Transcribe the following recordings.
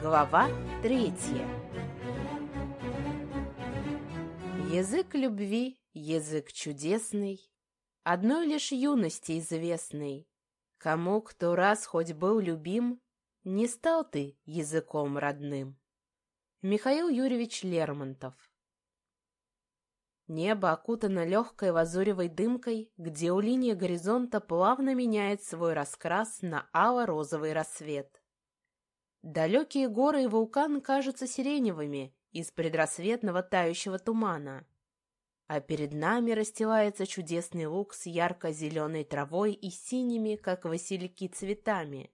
Глава третья Язык любви, язык чудесный, Одной лишь юности известный. Кому кто раз хоть был любим, Не стал ты языком родным. Михаил Юрьевич Лермонтов Небо окутано легкой лазуревой дымкой, где у линии горизонта плавно меняет свой раскрас на ало-розовый рассвет. Далекие горы и вулкан кажутся сиреневыми из предрассветного тающего тумана. А перед нами расстилается чудесный луг с ярко-зеленой травой и синими, как васильки, цветами.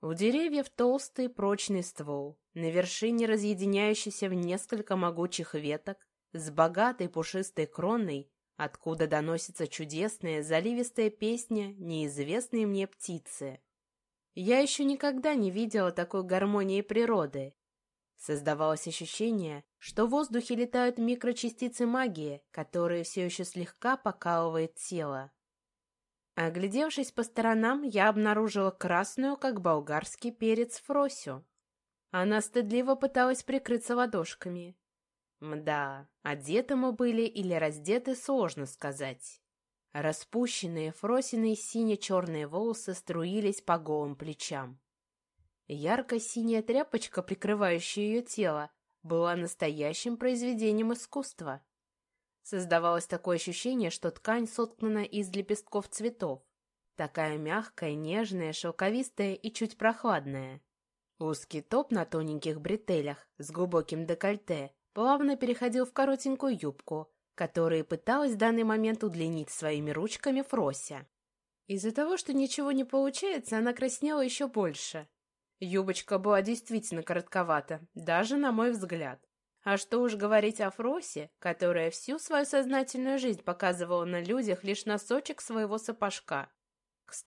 У деревьев толстый прочный ствол, на вершине разъединяющийся в несколько могучих веток, с богатой пушистой кроной, откуда доносится чудесная заливистая песня неизвестной мне птицы. Я еще никогда не видела такой гармонии природы. Создавалось ощущение, что в воздухе летают микрочастицы магии, которые все еще слегка покалывает тело. Оглядевшись по сторонам, я обнаружила красную, как болгарский перец, Фросю. Она стыдливо пыталась прикрыться ладошками. Мда, одеты мы были или раздеты, сложно сказать. Распущенные фросиные сине-черные волосы струились по голым плечам. Ярко-синяя тряпочка, прикрывающая ее тело, была настоящим произведением искусства. Создавалось такое ощущение, что ткань соткана из лепестков цветов. Такая мягкая, нежная, шелковистая и чуть прохладная. Узкий топ на тоненьких бретелях с глубоким декольте плавно переходил в коротенькую юбку, которые пыталась в данный момент удлинить своими ручками Фрося. Из-за того, что ничего не получается, она краснела еще больше. Юбочка была действительно коротковата, даже на мой взгляд. А что уж говорить о Фросе, которая всю свою сознательную жизнь показывала на людях лишь носочек своего сапожка.